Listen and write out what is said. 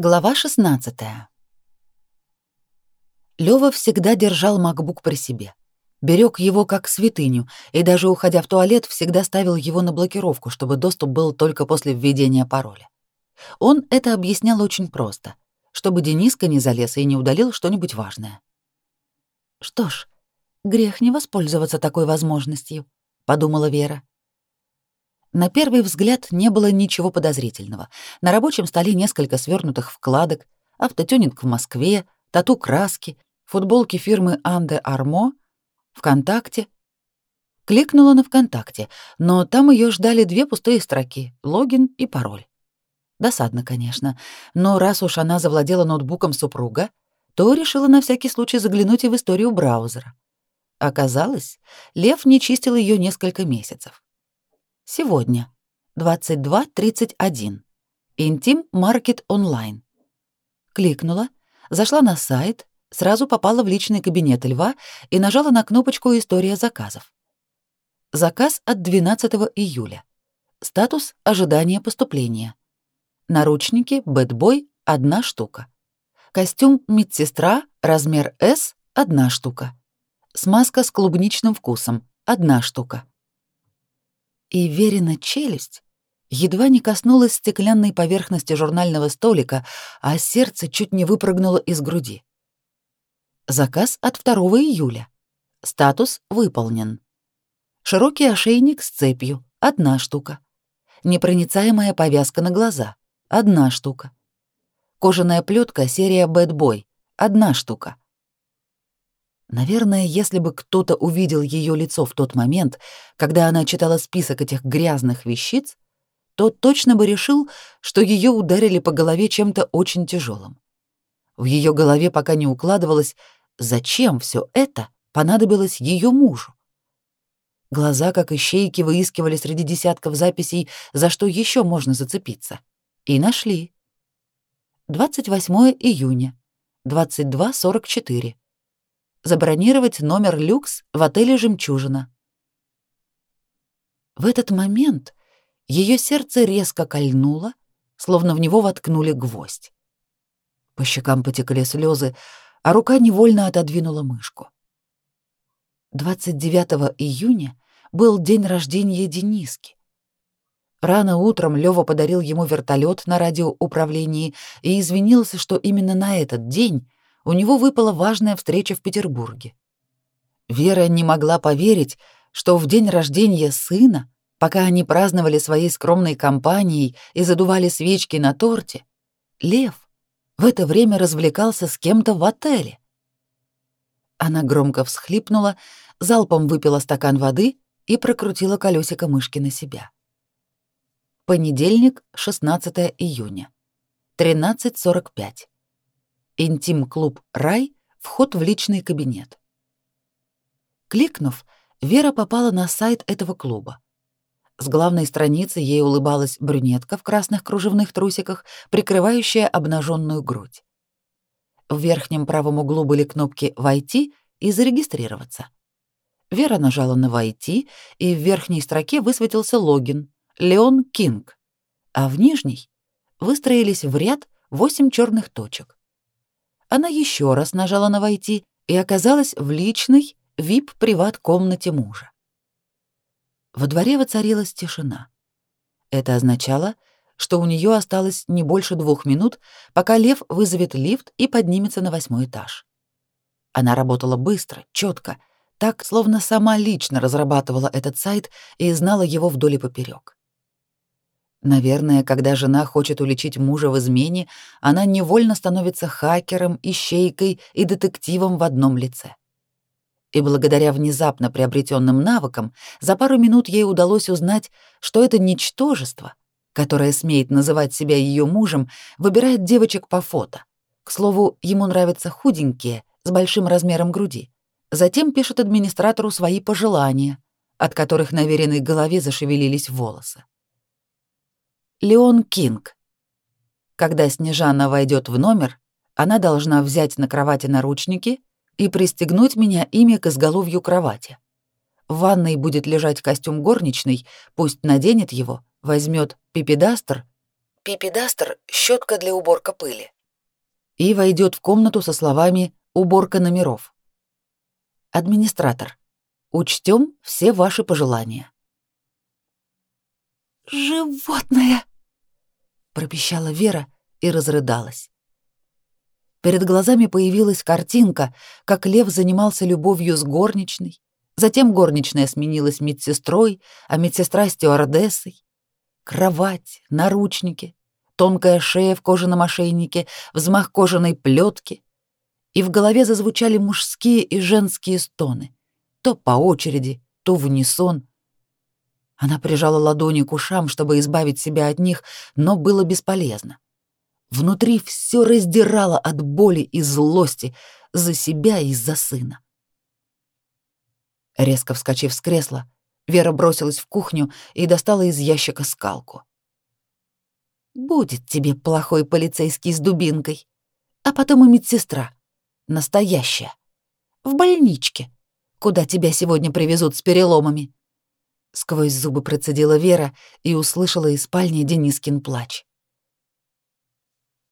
Глава 16. Лёва всегда держал MacBook при себе. Берег его как святыню, и даже уходя в туалет, всегда ставил его на блокировку, чтобы доступ был только после введения пароля. Он это объяснял очень просто, чтобы Дениска не залез и не удалил что-нибудь важное. «Что ж, грех не воспользоваться такой возможностью», — подумала Вера. На первый взгляд не было ничего подозрительного. На рабочем столе несколько свернутых вкладок, автотюнинг в Москве, тату-краски, футболки фирмы Анде Армо, ВКонтакте. Кликнула на ВКонтакте, но там ее ждали две пустые строки — логин и пароль. Досадно, конечно, но раз уж она завладела ноутбуком супруга, то решила на всякий случай заглянуть и в историю браузера. Оказалось, Лев не чистил ее несколько месяцев. Сегодня. 22.31. Интим Маркет онлайн. Кликнула, зашла на сайт, сразу попала в личный кабинет Льва и нажала на кнопочку «История заказов». Заказ от 12 июля. Статус ожидания поступления. Наручники Бэтбой — одна штука. Костюм медсестра, размер S — одна штука. Смазка с клубничным вкусом — одна штука и Верина челюсть едва не коснулась стеклянной поверхности журнального столика, а сердце чуть не выпрыгнуло из груди. Заказ от 2 июля. Статус выполнен. Широкий ошейник с цепью — одна штука. Непроницаемая повязка на глаза — одна штука. Кожаная плетка серия Bad Boy — одна штука. Наверное, если бы кто-то увидел ее лицо в тот момент, когда она читала список этих грязных вещиц, то точно бы решил, что ее ударили по голове чем-то очень тяжелым. В ее голове пока не укладывалось, зачем все это понадобилось ее мужу. Глаза, как ищейки, выискивали среди десятков записей, за что еще можно зацепиться. И нашли. 28 июня, 22.44 забронировать номер люкс в отеле «Жемчужина». В этот момент ее сердце резко кольнуло, словно в него воткнули гвоздь. По щекам потекли слезы, а рука невольно отодвинула мышку. 29 июня был день рождения Дениски. Рано утром Лёва подарил ему вертолет на радиоуправлении и извинился, что именно на этот день у него выпала важная встреча в Петербурге. Вера не могла поверить, что в день рождения сына, пока они праздновали своей скромной компанией и задували свечки на торте, Лев в это время развлекался с кем-то в отеле. Она громко всхлипнула, залпом выпила стакан воды и прокрутила колесико мышки на себя. Понедельник, 16 июня. 13.45. Интим-клуб «Рай», вход в личный кабинет. Кликнув, Вера попала на сайт этого клуба. С главной страницы ей улыбалась брюнетка в красных кружевных трусиках, прикрывающая обнаженную грудь. В верхнем правом углу были кнопки «Войти» и «Зарегистрироваться». Вера нажала на «Войти», и в верхней строке высветился логин «Леон Кинг», а в нижней выстроились в ряд восемь черных точек она еще раз нажала на «Войти» и оказалась в личной вип-приват-комнате мужа. Во дворе воцарилась тишина. Это означало, что у нее осталось не больше двух минут, пока Лев вызовет лифт и поднимется на восьмой этаж. Она работала быстро, четко, так, словно сама лично разрабатывала этот сайт и знала его вдоль и поперек. Наверное, когда жена хочет уличить мужа в измене, она невольно становится хакером, ищейкой и детективом в одном лице. И благодаря внезапно приобретенным навыкам за пару минут ей удалось узнать, что это ничтожество, которое смеет называть себя ее мужем, выбирает девочек по фото. К слову, ему нравятся худенькие, с большим размером груди. Затем пишет администратору свои пожелания, от которых на веренной голове зашевелились волосы. Леон Кинг. Когда Снежана войдет в номер, она должна взять на кровати наручники и пристегнуть меня ими к изголовью кровати. В ванной будет лежать костюм горничной, пусть наденет его, возьмет пипедастер, Пипидастер — щетка для уборка пыли. И войдет в комнату со словами «уборка номеров». Администратор. Учтем все ваши пожелания. «Животное!» — пропищала Вера и разрыдалась. Перед глазами появилась картинка, как Лев занимался любовью с горничной, затем горничная сменилась медсестрой, а медсестра — стюардессой. Кровать, наручники, тонкая шея в кожаном ошейнике, взмах кожаной плетки. И в голове зазвучали мужские и женские стоны, то по очереди, то в унисон. Она прижала ладони к ушам, чтобы избавить себя от них, но было бесполезно. Внутри все раздирало от боли и злости за себя и за сына. Резко вскочив с кресла, Вера бросилась в кухню и достала из ящика скалку. «Будет тебе плохой полицейский с дубинкой, а потом и медсестра, настоящая, в больничке, куда тебя сегодня привезут с переломами». Сквозь зубы процедила Вера и услышала из спальни Денискин плач.